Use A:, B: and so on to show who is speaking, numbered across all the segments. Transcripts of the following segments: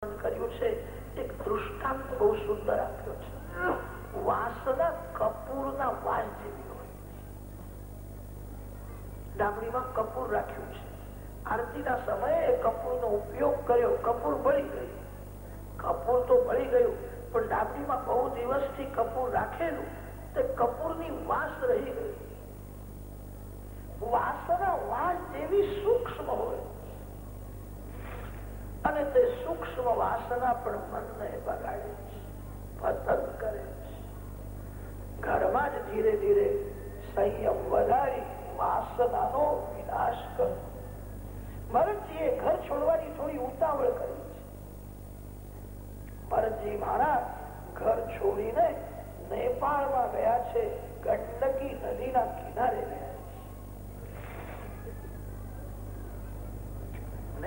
A: કર્યું છે, એક દૃષ્ટાંત બહુ સુંદર આપ્યો છે. વાસના કપૂરના વાસ જેવી હોય ડામડીમાં કપૂર રાખ્યું છે. આરતીના સમયે કપૂરનો ઉપયોગ કર્યો, કપૂર બળી ગયું. કપૂર તો બળી ગયું, પણ ડાબડીમાં બહુ દિવસથી કપૂર રાખેલું, તે કપૂરની વાસ રહી ગઈ. વાસના વાસ જેવી સૂક્ષ્મ હોય. અને તે સૂક્ષ્મ વાસના પણ મનને બગાડે છે, પતન કરે છે. ઘરમાં જ ધીરે ધીરે સંયમ વધારી વાસનાનો વિનાશ કરો. ભરતજીએ ઘર છોડવાની થોડી ઉતાવળ કરી છે. ભરતજી મહારાજ ઘર છોડીને નેપાળમાં ગયા છે ગંડકી નદીના કિનારે ગયા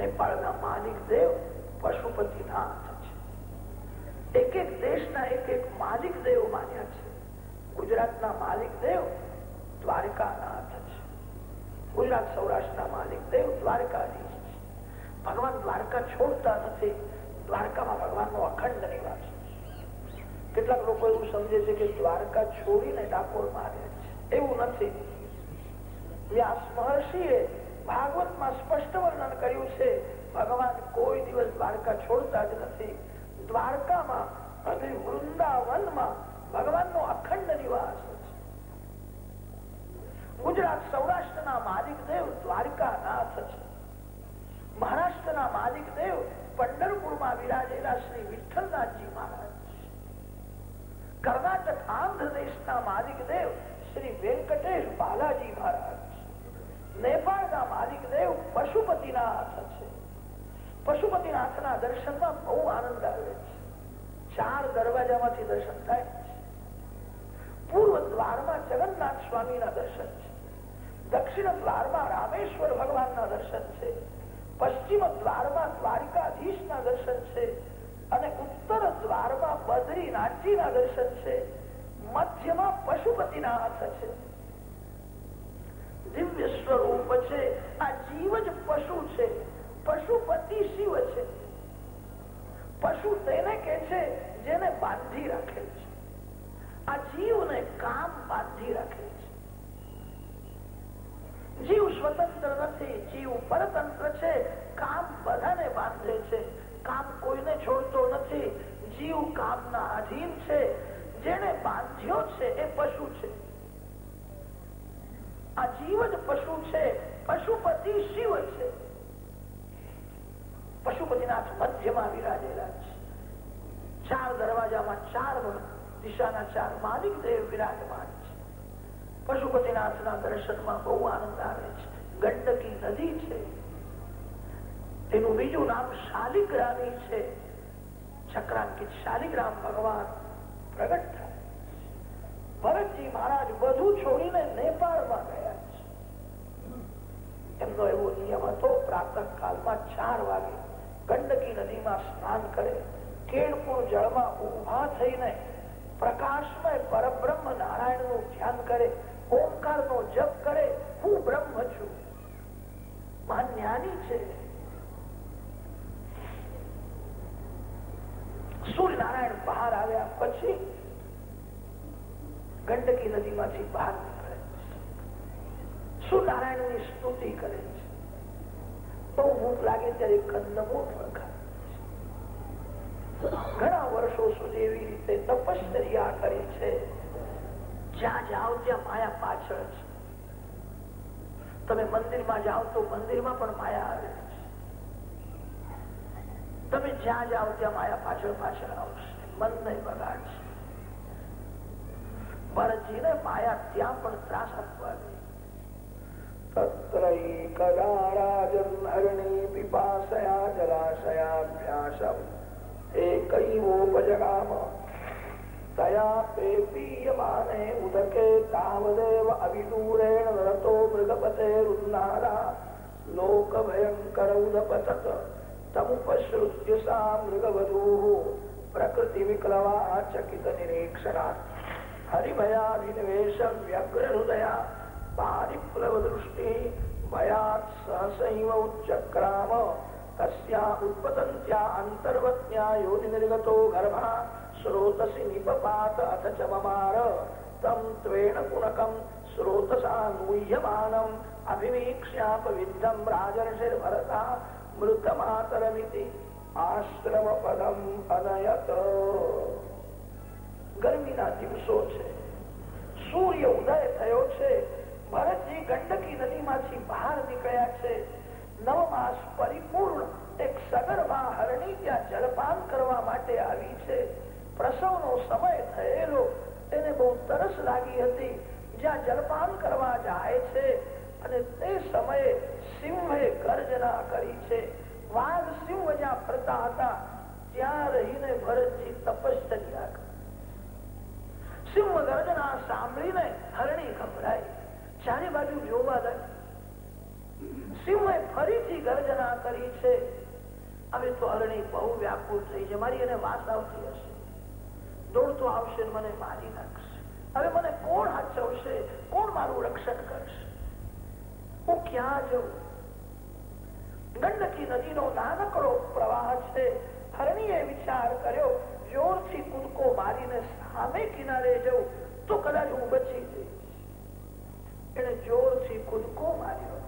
A: નેપાળના માલિક દેવ પશુપતિનાથ છે. એક એક દેશના એક એક માલિક દેવ માન્યા છે. ગુજરાતના માલિક દેવ દ્વારકાનાથ છે. ગુજરાત સૌરાષ્ટ્રના માલિક દેવ દ્વારકાધીશ છે. ભગવાન દ્વારકા છોડતા નથી, દ્વારકામાં ભગવાનનો અખંડ નિવાસ કેટલાક લોકો એવું સમજે છે કે દ્વારકા છોડીને ડાકોર મારે છે. એવું નથી. વ્યાસ મહર્ષિએ ભાગવતમાં સ્પષ્ટ વર્ણન કર્યું છે, ભગવાન કોઈ દિવસ દ્વારકા છોડતા જ નથી. દ્વારકામાં અને વૃંદાવનમાં ભગવાનનો અખંડ નિવાસ છે. ગુજરાત સૌરાષ્ટ્રના માલિક દેવ દ્વારકાનાથ પશુપતિનાથના દર્શનમાં બહુ આનંદ આવે છે. ચાર દરવાજામાંથી દર્શન થાય પૂર્વ દ્વારમાં જગન્નાથ સ્વામીના દર્શન છે. દક્ષિણ દ્વારમાં રામેશ્વર ભગવાનના દર્શન છે. પશ્ચિમ દ્વારમાં દ્વારિકાધીશના દર્શન છે અને ઉત્તર દ્વારમાં બદ્રીનાથજીના દર્શન છે. મધ્યમાં પશુપતિનાથ છે. દિવ્ય સ્વરૂપ છે. આ જીવ જ પશુ છે. પશુપતિ શિવ છે. પશુ તેને કે છે, જેને બાંધી રાખે છે. આ જીવને કામ બાંધી રાખે છે. જીવ સ્વતંત્ર નથી, જીવ પરતંત્ર છે. કામ બધાને બાંધે છે. કામ કોઈને છોડતો નથી. જીવ કામના અધીન છે. જેને બાંધ્યો છે એ પશુ છે. આ જીવ જ પશુ છે. પશુપતિ શિવ છે. પશુપતિનાથ મધ્યમાં વિરાજેલા છે. ચાર દરવાજામાં ચાર દિશાના ચાર માલિક દેવ વિરાજમાન છે. પશુપતિનાથના દર્શનમાં બહુ આનંદ આવે છે. ગંડકી નદી છે. તેનું બીજું નામ શાલિગ્રામી છે. ચક્રાંકિત શાલિગ્રામ ભગવાન પ્રગટ થાય ભરતજી મહારાજ બધું છોડીને નેપાળમાં ગયા છે. એમનો એવો નિયમ હતો પ્રાતઃ કાલમાં ચાર વાગે ગંડકી નદીમાં સ્નાન કરે, કેળપુર જળમાં ઊભા થઈને પ્રકાશમય પરબ્રહ્મ નારાયણનું ધ્યાન કરે ઓમકાર નો જપ કરે, હું બ્રહ્મ છું. જ્ઞાની છે. સૂર્યનારાયણ બહાર આવ્યા પછી ગંડકી નદીમાંથી બહાર નીકળે. સૂર્યનારાયણની સ્તુતિ કરે છે. બહુ ભૂખ લાગે ત્યારે કંદમૂળ પણ ઘણા વર્ષો સુધી એવી રીતે તપશ્ચર્યા કરી છે. જ્યાં જાઓ ત્યાં માયા પાછળ છે. તમે મંદિરમાં જાઓ તો મંદિરમાં પણ માયા આવે છે. તમે જ્યાં જાઓ ત્યાં માયા પાછળ પાછળ આવશે. મન નહીં બગાડશે. ભરતજીને માયા ત્યાં પણ ત્રાસ આપવા ગઈ તત્રૈકદા રાજન હરણી પિપાસયા જલાશયાભ્યાસમ એકૈવોપજગામ તયા તે પીયમાને ઉદકે તાવદેવ અવિદૂરેણ રતો મૃગપતે રુન્નારા લોક ભયંકર ઉદપતત તમુપશ્રુત્ય સા सहसैव उच्चक्राम। વિક્લવા ચકિત अन्तर्वत्या હરિભયાભિનિવેશ વ્યગ્ર હૃદયા પારિપ્લવ દૃષ્ટિ च ममार। ત્વેણ પુનકમ સ્રોતસા નૂહ્યમાનમ અભિવીક્ષ્યાપ રાજર્ષિર્ભરતા મૃતમાતરમિતિ આશ્રમ પદમ અનયત ગરમીના દિવસો છે સૂર્ય ઉદય થયો છે ભરતજી ગંડકી નદીમાંથી બહાર નીકળ્યા છે. નવ માસ પરિપૂર્ણ એક સગર્ભા હરણી ત્યાં જળપાન કરવા માટે આવી છે. પ્રસવનો સમય થયેલો એને બહુ તરસ લાગી હતી. જ્યાં જળપાન કરવા જાય છે અને તે સમયે સિંહે ગર્જના કરી છે. વાઘ સિંહ જ્યાં ફરતા હતા, ત્યાં રહીને ભરતજી તપશ્ચર્યા સિંહ ગર્જના સાંભળીને હરણી ગભરાઈ. ચારે બાજુ જોવા લાગી સિંહે ફરીથી ગર્જના કરી છે, હવે તો હરણી બહુ વ્યાકુળ થઈ છે, મારી એને વાસ આવતી હશે. દોડતો આવશે મને મારી નાખશે. હવે મને કોણ હાચવશે? કોણ મારું રક્ષણ કરશે? હું ક્યાં જઉં? ગંડકી નદીનો નાનકડો પ્રવાહ છે. હરણીએ વિચાર કર્યો, જોરથી કૂદકો મારીને સામે કિનારે જવું તો કદાચ હું બચી જઈશ. એને જોરથી કૂદકો માર્યો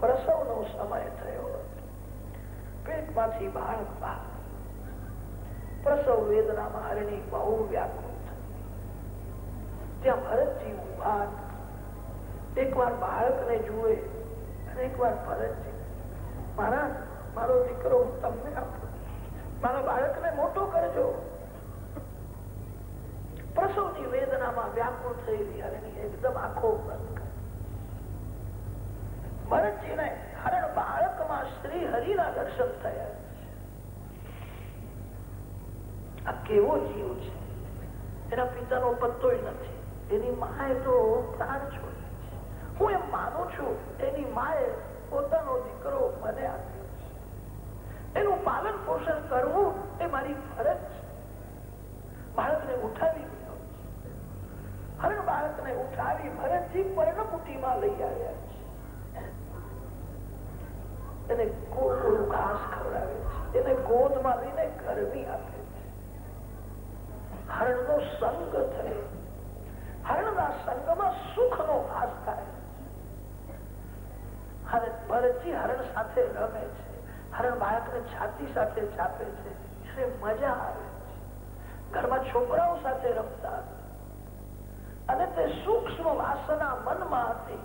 A: પ્રસવનો સમય થયો પેટમાંથી બાળક બહાર પ્રસવ વેદનામાં હરણી બહુ વ્યાકુળ ત્યાં ભરતજી ઊભા એકવાર બાળકને જુએ અને એકવાર ભરતજી મારા મારો દીકરો હું તમને આપું. મારા બાળકને મોટો કરજો. પ્રસવની વેદનામાં વ્યાકુળ થયેલી હરણી એકદમ આખો બંધ ભરતજીને હરણ બાળકમાં શ્રી હરિના દર્શન થયા આ કેવો જીવ છે? એના પિતાનો પત્તો નથી. એની માએ તો પ્રાણ છોડ્યો હું એમ માનું છું, એની માએ પોતાનો દીકરો મને આપ્યો છે. એનું પાલન પોષણ કરવું એ મારી ફરજ છે. બાળકને ઉઠાવી દીધો છે. હરણ બાળકને ઉઠાવી ભરતજી પર્ણકુટીમાં લઈ આવ્યા એને ગોળ ઘાસ ખવડાવે છે. એને ગોદમાં લઈને ગરમી આપે હરણનો સંગ થયો. હરણના સંગમાં સુખનો ભાસ થાય. ભરતજી હરણ સાથે રમે છે. હરણ બાળકને છાતી સાથે છાપે છે. એને મજા આવે છે. ઘરમાં છોકરાઓ સાથે રમતા. અને તે સૂક્ષ્મ વાસના મનમાં હતી.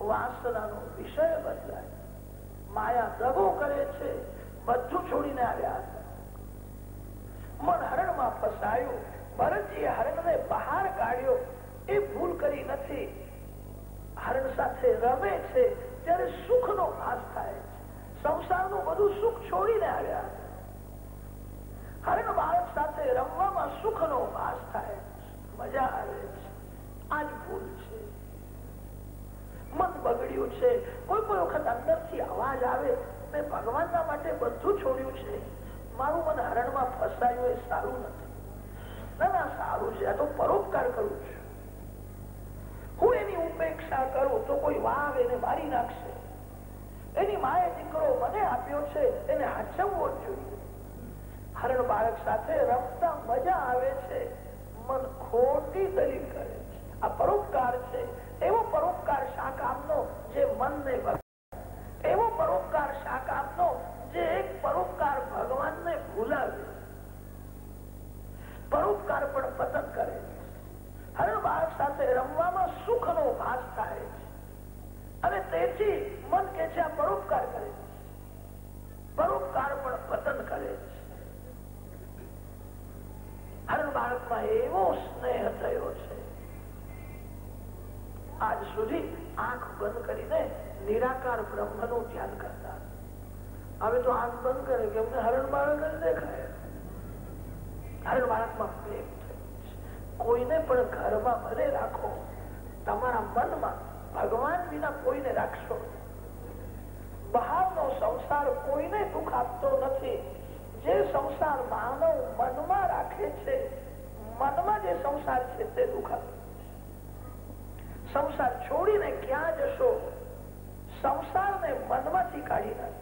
A: વાસનાનો વિષય બદલાય. માયા દગો કરે છે. બધું છોડીને આવ્યા મન હરણમાં ફસાયું. ભરતજીએ હરણને બહાર કાઢ્યો. એ ભૂલ કરી નથી. હરણ સાથે રમે છે. ત્યારે સુખનો ભાસ થાય છે. સંસારનું બધું સુખ છોડીને આવ્યા હરણ બાળક સાથે રમવામાં સુખનો ભાસ થાય મજા આવે છે. આ ભૂલ છે. મન બગડ્યું છે. કોઈ કોઈ વખત અંદરથી અવાજ આવે, મેં ભગવાનના માટે બધું છોડ્યું છે. મારું મન હરણમાં ફસાયું એ સારું નથી. ના ના, સારું છે. આ તો પરોપકાર કરું છું. હું એની ઉપેક્ષા કરું તો કોઈ વાવ એને મારી નાખશે. એની માએ દીકરો મને આપ્યો છે, એને હાચવવો જોઈએ. હરણ બાળક સાથે રમતા મજા આવે છે. મન ખોટી દલીલ કરે છે. આ પરોપકાર છે. એવો પરોપકાર શા કામનો જે મનને જે એક પરોપકાર ભગવાનને પરોપકાર પણ પતન કરે હરણ બાળક સાથે રમવામાં સુખનો ભાસ થાય છે. અને તેથી મન કે છે પરોપકાર કરે છે. પરોપકાર પણ પતન કરે છે. હરણ બાળકમાં એવો સ્નેહ સુધી આંખ બંધ કરીને નિરાકાર બ્રહ્મનું ધ્યાન કરતા હવે તો આંખ બંધ કરે કે અમને હરણ બાળક જ દેખાય. હરણ બાળકમાં પ્રેમ કોઈને પણ ઘરમાં ભલે રાખો, તમારા મનમાં ભગવાન વિના કોઈને રાખશો બહારનો સંસાર કોઈને દુઃખ આપતો નથી. જે સંસાર માનવ મનમાં રાખે છે, મનમાં જે સંસાર છે તે દુઃખ આપે સંસાર છોડીને ક્યાં જશો? સંસારને મનમાંથી કાઢી નાખ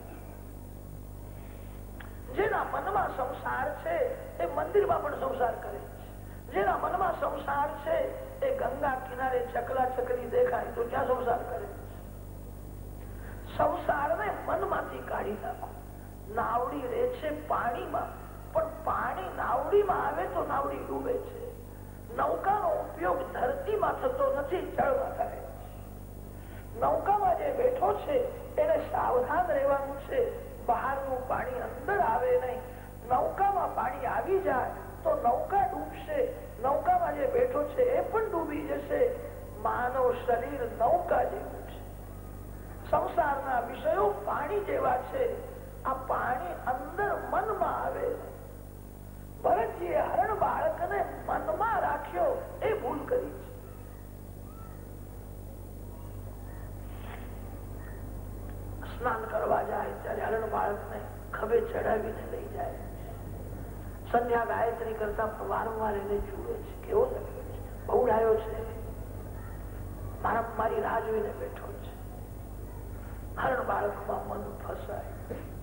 A: જેના મનમાં સંસાર છે, એ મંદિરમાં પણ સંસાર કરે જેના મનમાં સંસાર છે, એ ગંગા કિનારે ચકલા ચકલી દેખાય તો ક્યાં સંસાર કરે સંસારને મનમાંથી કાઢી નાખો. નાવડી રહે છે પાણીમાં, પણ પાણી નાવડીમાં આવે તો નાવડી ડૂબે છે. નૌકાનો ઉપયોગ ધરતીમાં થતો નથી જળમાં કરે નૌકામાં જે બેઠો છે, એને સાવધાન રહેવાનું છે. બહારનું પાણી અંદર આવે નહીં. નૌકામાં પાણી આવી જાય તો નૌકા ડૂબશે. નૌકામાં જે બેઠો છે, એ પણ ડૂબી જશે. માનવ શરીર નૌકા જેવું છે. સંસારના વિષયો પાણી જેવા છે. આ પાણી અંદર મનમાં આવે. લઈ જાય. સંધ્યા ગાયત્રી કરતા વારંવાર એને જુએ છે કેવો લખ્યો છે બહુડાયો છે. મારા મારી રાહ જોઈને બેઠો છે. હરણ બાળકમાં મન ફસાય.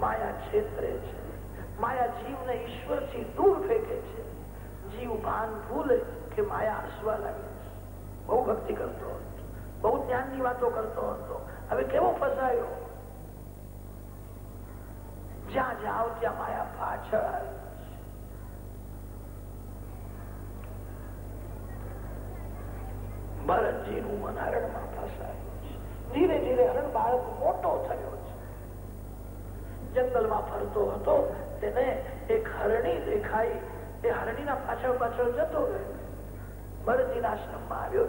A: માયા છેતરે છે માયા જીવને ઈશ્વરથી દૂર ફેંકે છે જીવ ભાન ભૂલે કે માયા હસવા લાગે છે બહુ ભક્તિ કરતો હતો બહુ જ્ઞાનની વાતો કરતો હતો હવે કેવો ફસાયો જ્યાં જાઓ ત્યાં માયા પાછળ આવે ભરતજી નું મન હરણમાં ફસાયું ધીરે ધીરે હરણ બાળક મોટો થયો। જંગલમાં ફરતો હતો, તેને એક હરણી દેખાઈ. એ હરણીના પાછળ પાછળ જતો ગયો ભરતજીના આશ્રમમાં આવ્યો.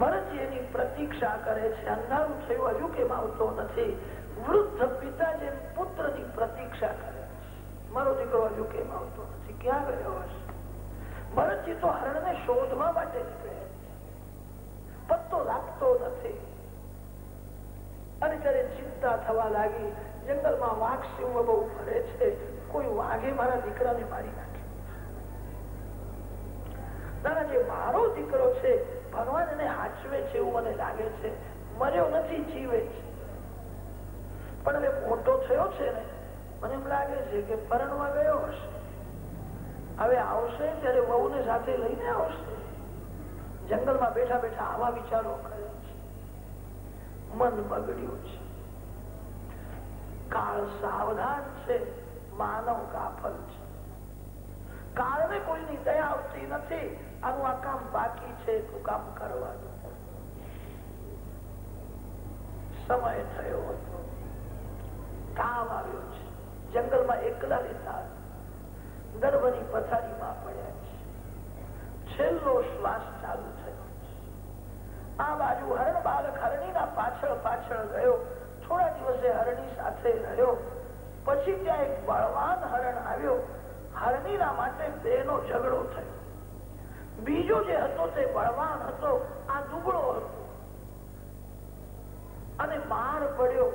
A: ભરતજી એની પ્રતીક્ષા કરે છે, અંધારું થયું, હજુ કેમ આવતો નથી? વૃદ્ધ પિતા જે પુત્રની પ્રતીક્ષા કરે મારો દીકરો, હજુ કેમ આવતો નથી? ક્યાં ગયો હશે? ભરતજી તો હરણને શોધવા માટે નીકળ્યા પત્તો લાગતો નથી. અને ત્યારે ચિંતા થવા લાગી. જંગલમાં વાઘ સિંહ બહુ ફરે છે. કોઈ વાઘે મારા દીકરાને મારી નાખે. દાદા, જે મારો દીકરો છે, ભગવાન એને હાચવે છે એવું મને લાગે છે. મર્યો નથી, જીવે છે. પણ હવે મોટો થયો છે ને, મને એમ લાગે છે કે પરણવા ગયો હશે. હવે આવશે ત્યારે વહુને સાથે લઈને આવશે. જંગલમાં બેઠા બેઠા આવા વિચારો કરે છે. મન બગડ્યું છે. કાળ સાવધાન છે, માનવ કાફલ છે. કાળને કોઈની દયા આવતી નથી, આનું આ કામ બાકી છે તું કામ કરવાનું. સમય થયો હતો. કામ આવ્યો છે. જંગલમાં એકલા રહેતા ગર્ભની પથારીમાં પડ્યા છે. છેલ્લો શ્વાસ ચાલુ આ બાજુ હરણ બાળક હરણીના પાછળ પાછળ ગયો. થોડા દિવસે હરણી સાથે રહ્યો. પછી ત્યાં એક બળવાન હરણ આવ્યો. હરણીના માટે બેનો ઝઘડો થયો. બીજો જે હતો તે બળવાન હતો, આ દુબળો હતો. અને માર પડ્યો.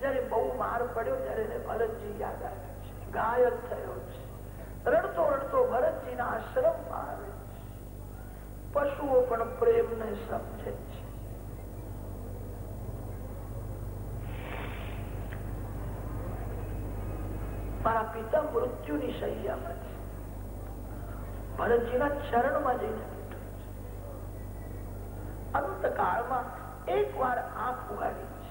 A: જયારે બહુ માર પડ્યો, ત્યારે એને ભરતજી યાદ આવ્યા છે. ઘાયલ થયો છે. રડતો રડતો ભરતજીના આશ્રમમાં પશુઓ પણ પ્રેમને સમજે છે. મારા પિતા મૃત્યુની શૈયામાં છે. ભરતજીના ચરણમાં જઈને અંતકાળમાં એક વાર આંખ ઉગાડી છે.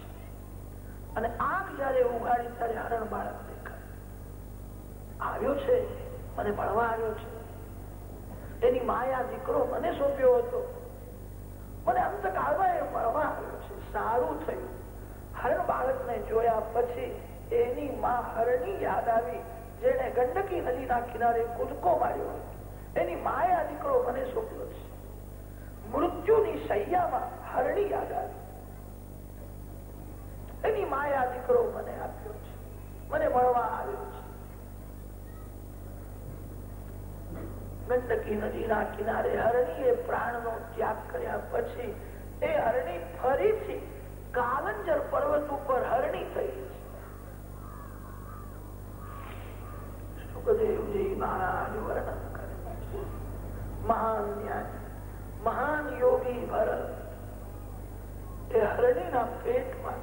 A: અને આંખ જયારે ઉગાડી ત્યારે હરણ બાળક દેખાય. આવ્યો છે? મને ભણવા આવ્યો છે. એની માયા દીકરો મને સોંપ્યો હતો. મને અંતકાળમાં એ મળવા છે. સારું થયું. હરણ બાળકને જોયા પછી એની માં હરણી યાદ આવી જેને ગંડકી નદીના કિનારે કૂદકો માર્યો એની માયા દીકરો મને સોંપ્યો છે. મૃત્યુની સૈયામાં હરણી યાદ આવી. એની માયા દીકરો મને આપ્યો છે. મને મળવા આવ્યો છે. ગંડકી નદીના કિનારે હરણી એ પ્રાણનો ત્યાગ કર્યા પછી એ હરણી ફરીથી કાલંજર પર્વત ઉપર હરણી થઈ મહાન જ્ઞાની મહાન યોગી ભરત. એ હરણીના પેટમાં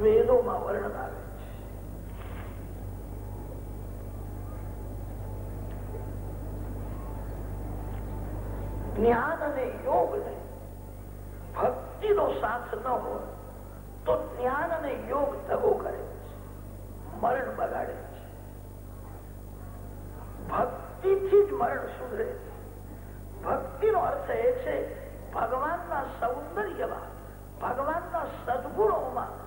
A: શાસ્ત્રોમાં વર્ણન આવે છે. જ્ઞાન અને યોગ ને ભક્તિનો સાથ ન હોય તો જ્ઞાન અને યોગ દગો કરે છે. મરણ બગાડે છે. ભક્તિથી જ મરણ સુધરે છે. ભક્તિનો અર્થ એ છે ભગવાનના સૌંદર્યમાં, ભગવાનના સદગુણોમાં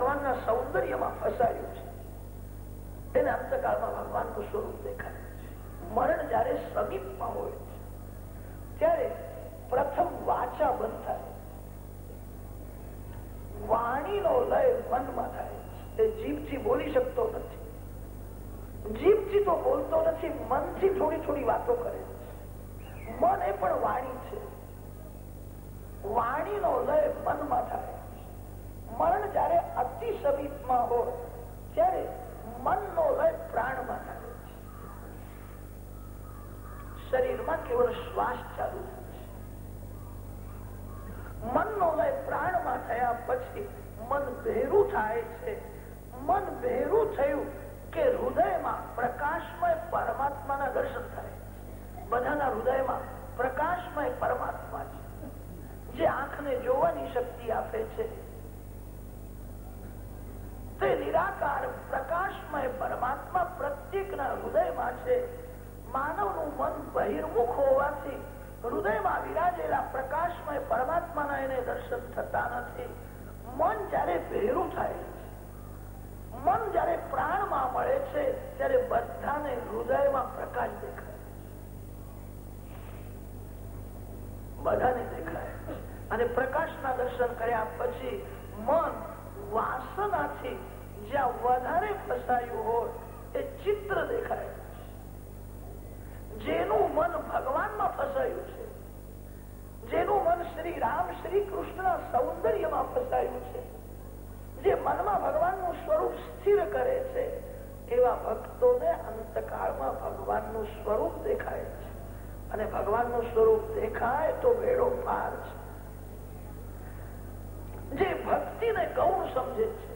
A: ભગવાનના સૌંદર્યમાં ફસાયું છે. એને અંતકાળમાં ભગવાનનું સ્વરૂપ દેખાય મરણ જયારે સમીપમાં હોય ત્યારે પ્રથમ વાચા બંધ થાય વાણીનો લય મનમાં થાય તે જીભથી બોલી શકતો નથી. જીભથી તો બોલતો નથી, મનથી થોડી થોડી વાતો કરે મન એ પણ વાણી છે. વાણીનો લય મનમાં થાય મરણ જયારે અતિ સમીપમાં હોય, ત્યારે મનનો લય પ્રાણમાં થાય છે. શરીરમાં કેવળ શ્વાસ ચાલુ મનનો લય પ્રાણમાં થયા પછી મન ભેરું થાય છે. મન ભેરું થયું કે હૃદયમાં પ્રકાશમય પરમાત્માના દર્શન થાય બધાના હૃદયમાં પ્રકાશમય પરમાત્મા છે. જે આંખને જોવાની શક્તિ આપે છે. તે નિરાકાર, પ્રકાશમય પરમાત્મા પ્રત્યેકના હૃદયમાં છે. માનવનું મન બહિર્મુખ હોવાથી હૃદયમાં વિરાજેલા પ્રકાશમય પરમાત્માના એને દર્શન થતા નથી. મન જયારે ભેરું થાય, મન જયારે પ્રાણમાં મળે છે, ત્યારે બધાને હૃદયમાં પ્રકાશ દેખાય. બધાને દેખાય. અને પ્રકાશના દર્શન કર્યા પછી મન વાસનાથી જ્યાં વધારે ફસાયું હોય એ ચિત્ર દેખાય જેનું મન ભગવાનમાં ફસાયું છે. જેનું મન શ્રી રામ, શ્રી કૃષ્ણના સૌંદર્યમાં ફસાયું છે. જે મનમાં ભગવાનનું સ્વરૂપ સ્થિર કરે છે, એવા ભક્તોને અંતકાળમાં ભગવાનનું સ્વરૂપ દેખાય છે. અને ભગવાનનું સ્વરૂપ દેખાય તો વેળો પાર છે. જે ભક્તિને ગૌણ સમજે છે.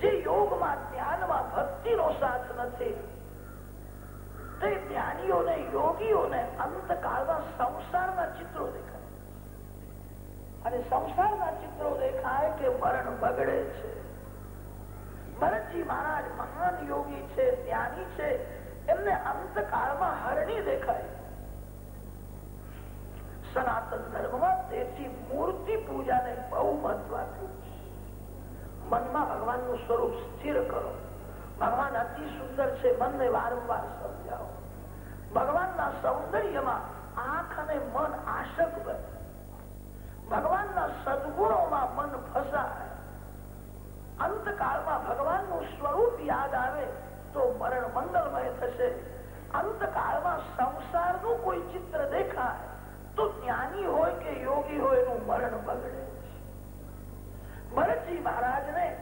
A: જે યોગમાં જ્ઞાનમાં ભક્તિનો સાથ નથી, તે જ્ઞાનીઓને, યોગીઓને અંતકાળમાં સંસારના ચિત્રો દેખાય. અને સંસારના ચિત્રો દેખાય કે મરણ બગડે છે. ભરતજી મહારાજ મહાન યોગી છે, જ્ઞાની છે, એમને અંતકાળમાં હરણી દેખાય. સનાતન ધર્મમાં તેથી મૂર્તિ પૂજાને બહુ મહત્વ આપ્યું છે. મનમાં ભગવાનનું સ્વરૂપ સ્થિર કરો. ભગવાન અતિ સુંદર છે, મનને વારંવાર સમજાવો. ભગવાનના સૌંદર્યમાં આંખ અને મન આશક બને. ભગવાનના સદગુણોમાં મન ફસાય. અંતકાળમાં ભગવાનનું સ્વરૂપ યાદ આવે તો મરણ મંગલમય થશે. અંતકાળમાં સંસારનું કોઈ ચિત્ર દેખાય. તો જ્ઞાની હોય કે યોગી હોય એનું મરણ બગડે ભરતજી મહારાજને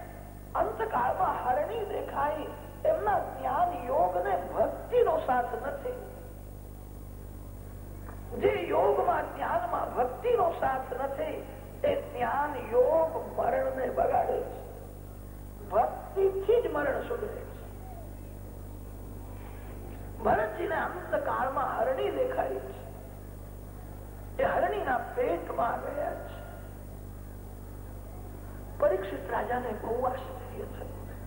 A: અંતકાળમાં હરણી દેખાઈ એમના જ્ઞાન યોગ ને ભક્તિનો સાથ નથી. જે યોગમાં જ્ઞાનમાં ભક્તિનો સાથ નથી એ જ્ઞાન યોગ મરણ ને બગાડે છે. ભક્તિથી જ મરણ સુધરે છે. ભરતજીને અંતકાળમાં હરણી દેખાય છે. એ હરણીના પેટમાં ગયા છે. પરીક્ષિત રાજાને બહુ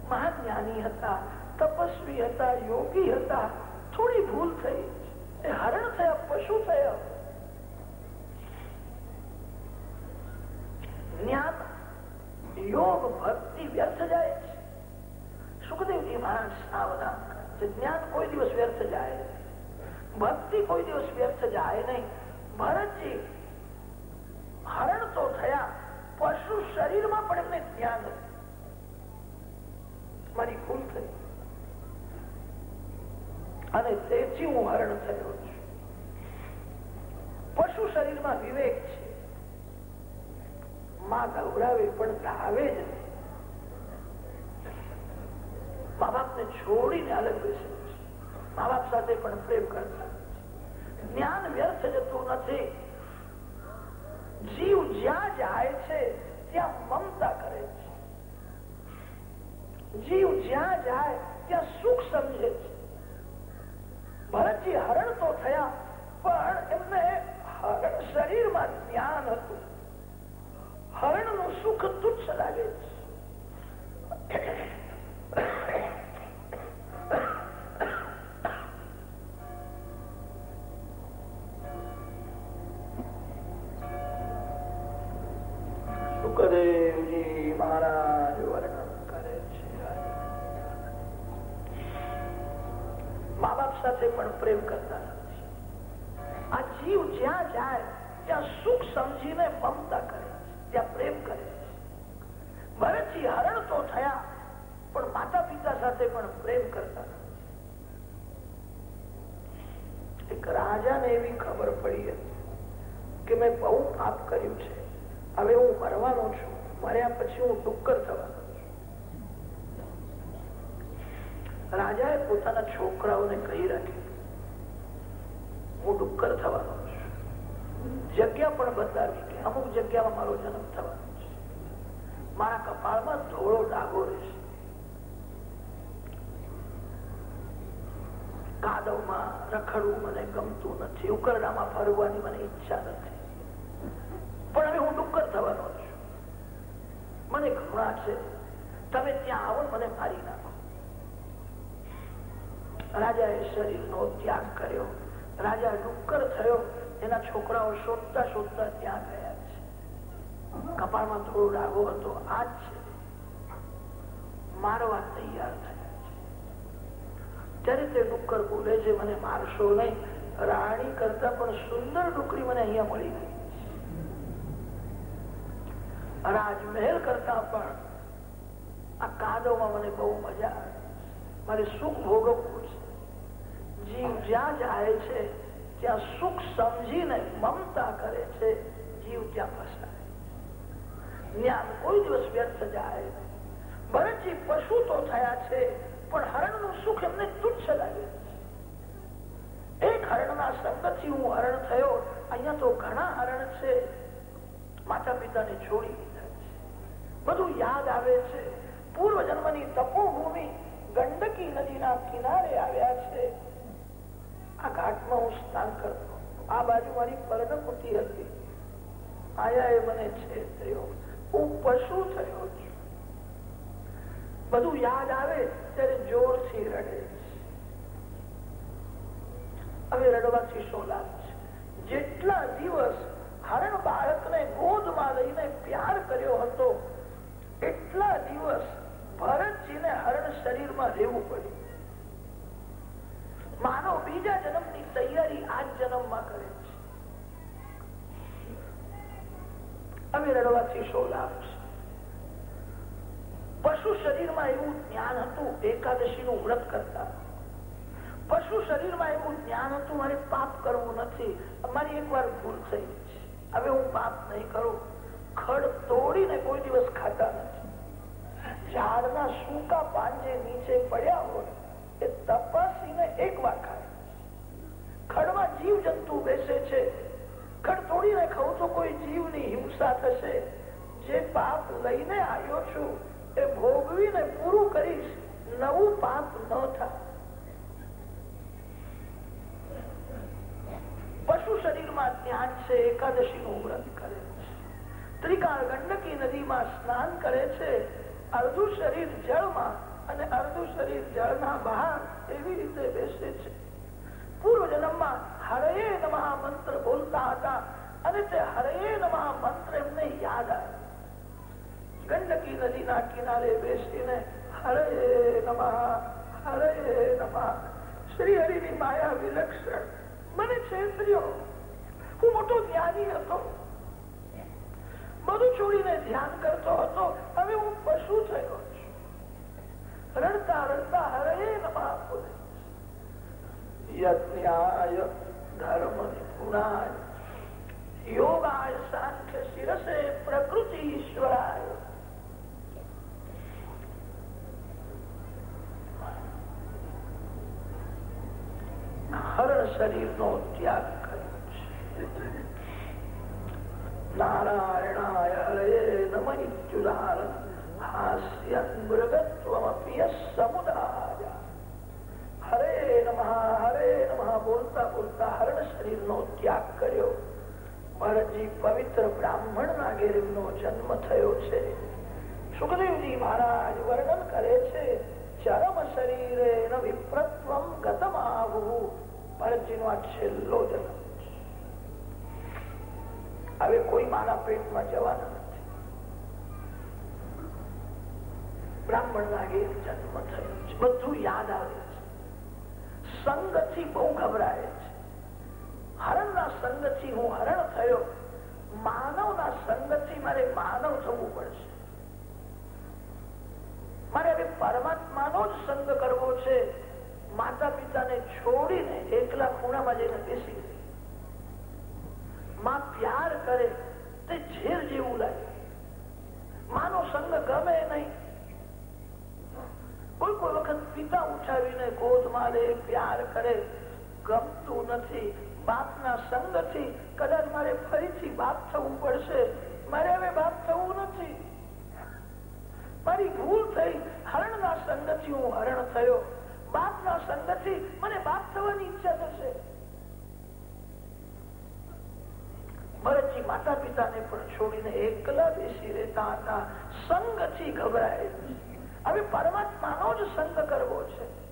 A: મહાજ્ઞાની હતા, તપસ્વી હતા, યોગી હતા. થોડી ભૂલ થઈ. એ હરણ થયા, પશુ થયા. જ્ઞાન, યોગ, ભક્તિ વ્યર્થ જાય છે. સુખદેવજી મહારાજ સાવધાન જ્ઞાન કોઈ દિવસ વ્યર્થ જાય ભક્તિ કોઈ દિવસ વ્યર્થ જાય નહીં. ભરતજી, હરણ તો થયા પશુ શરીરમાં પણ એમને ધ્યાન મારી ભૂલ થઈ. અને તેથી હું હરણ થયો છું. પશુ શરીરમાં વિવેક છે? માં ગૌરાવે પણ ધાવે જ મા બાપને છોડીને અલગ બેસે મા બાપ સાથે પણ પ્રેમ કરતા જ્ઞાન વ્યર્થ જતું નથી. જીવ જ્યાં જાય છે, ત્યાં મમતા કરે છે. જીવ જ્યાં જાય, ત્યાં સુખ સમજે છે. ભરતજી હરણ તો થયા, પણ એમને હરણ શરીરમાં જ્ઞાન હતું. હરણનું સુખ તુચ્છ લાગે છે. રાજાને એવી ખબર પડી હતી કે મેં બહુ પાપ કર્યું છે. હવે હું મરવાનો છું. મર્યા પછી હું ડુક્કર થવાનો છું. રાજાએ પોતાના છોકરાઓને કહી રાખ્યું, હું ડુક્કર થવાનો છું. જગ્યા પણ બદલાવી કે અમુક જગ્યામાં મારો જન્મ થવાનો છે. મારા કપાળમાં ધોળો ડાઘો રહેશે. કાદવમાં રખડવું મને ગમતું નથી. ઉકરડામાં ફરવાની મને ઈચ્છા નથી. પણ હવે હું ડુક્કર થવાનો છું. મને ઘણા છે. તમે ત્યાં આવો મને મારી નાખો. રાજાએ શરીરનો ત્યાગ કર્યો. રાજા ડુક્કર થયો. એના છોકરાઓ શોધતા શોધતા ત્યાં ગયા છે. કપાળમાં થોડો ડાઘો હતો. આ છે. મારવા તૈયાર થયા. ત્યારે તે ડુક્કર બોલે છે, મને મારશો નહીં. રાણી કરતા પણ સુંદર ડુકરી મને અહીંયા મળી ગઈ. રાજમહેલ કરતા પણ આ કાદવમાં મને બહુ મજા મારે સુખ ભોગવવું છે. જીવ જ્યાં જાય છે, ત્યાં સુખ સમજીને મમતા કરે છે, જીવ ત્યાં ફસાય. જ્ઞાન કોઈ દિવસ વ્યર્થ જાય ભરતજી પશુ તો થયા છે પણ હરણનું સુખ એમને તુચ્છ લાગે છે. એક હરણના સંગતથી હું હરણ થયો, અહીંયા તો ઘણા હરણ છે. માતા પિતાને છોડી છે. બધું યાદ આવે છે. પૂર્વ જન્મની તપોભૂમિ ગંડકી નદીના કિનારે આવ્યા છે. આ ઘાટમાં હું સ્નાન કરતો. આ બાજુ મારી પર્ણકુટી હતી. આયા એ મને છેતર્યો. હું પશુ થયો છું. બધું યાદ આવે ત્યારે જોરથી રડે હવે રડવાથી શું લાભ છે? જેટલા દિવસ હરણ બાળકને ગોદમાં લઈને પ્યાર કર્યો હતો, એટલા દિવસ ભરતજીને હરણ શરીરમાં રહેવું પડ્યું. માનવ બીજા જન્મની તૈયારી આ જન્મમાં કરે છે. હવે રડવાથી શું લાભ છે? પશુ શરીરમાં એવું જ્ઞાન હતું એકાદશી નું વ્રત કરતા. પશુ શરીરમાં એવું જ્ઞાન હતું, મારે પાપ કરવું નથી. અમારી એક ભૂલ થઈ હવે હું પાપ નહીં કરું. ખડ તોડીને કોઈ દિવસ ખાતા નથી. ઝાડના સૂકા પાંજે નીચે પડ્યા હોય, એ તપાસીને એક વાર ખાય. ખડમાં જીવ જંતુ બેસે છે. ખડ તોડીને ખાઉં તો કોઈ જીવની હિંસા થશે. જે પાપ લઈને આવ્યો છું એ ભોગવીને પૂરું કરીશ, નવું પાપ ન થાય. પશુ શરીરમાં ધ્યાન છે એકાદશી નું વ્રત કરે છે. ત્રિકાળ ગંડકી નદીમાં સ્નાન કરે છે. અડધું શરીર જળમાં અને અડધું શરીર જળના બહાર એવી રીતે બેસે છે. પૂર્વ જન્મમાં હરયે નમઃ મંત્ર બોલતા હતા અને તે હરયે નમઃ મંત્ર એમને યાદ ગંડકી નદીના કિનારે બેસીને, હરે નમઃ હરે નમઃ. શ્રી હરિની માયા વિલક્ષણ. મને છેતર્યો હું મોટો જ્ઞાની હતો. બધું છોડીને ધ્યાન કરતો હતો, હવે હું પશુ થયો પ્રકૃતિ ઈશ્વરાય. હરણ શરીર નો ત્યાગ કર્યો છે. નારાયણાય હરે નમ ઇત્યુદાર સમુદાય. હરે નમ હરે નમ બોલતા બોલતા હરણ શરીર ત્યાગ કર્યો. ભરતજી પવિત્ર બ્રાહ્મણ ના ઘેર નો જન્મ થયો છે. સુખદેવજી મહારાજ વર્ણન કરે છે, ચરમ શરીરે વિપ્રત્વમ ગતમાવું. ભરતજી નો છેલ્લો જન્મ હવે કોઈ મારા પેટમાં જવાના નથી. બ્રાહ્મણ લાગે જન્મ થયો છે. બધું યાદ આવે છે. સંગથી બહુ ગભરાય છે. હરણના સંગથી હું હરણ થયો. માનવના સંગથી મારે માનવ થવું પડશે. મારે હવે પરમાત્માનો જ સંગ કરવો છે. માતા પિતાને છોડીને એકલા ખૂણામાં જઈને બેસી માં પ્યાર કરે તે ઝેર જેવું લાગે. માનો સંગ ગમે નહીં. કોઈ કોઈ વખત પિતા ઉઠાવીને ગોદ મારે પ્યાર કરે. ગમતું નથી. બાપના સંગથી કદાચ મારે ફરીથી બાપ થવું પડશે. મારે હવે બાપ થવું નથી. મારી ભૂલ થઈ હરણના સંગથી હું હરણ થયો. બાપના સંગતથી મને બાપ થવાની ઈચ્છા થશે. ભરતજી માતા પિતાને પણ છોડીને એકલા બેસી રહેતા હતા. સંગથી ગભરાય. હવે પરમાત્માનો જ સંગ કરવો છે.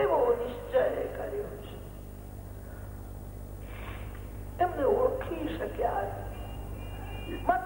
A: એવો નિશ્ચય કર્યો છે. એમને ઓળખી શક્યા. માતા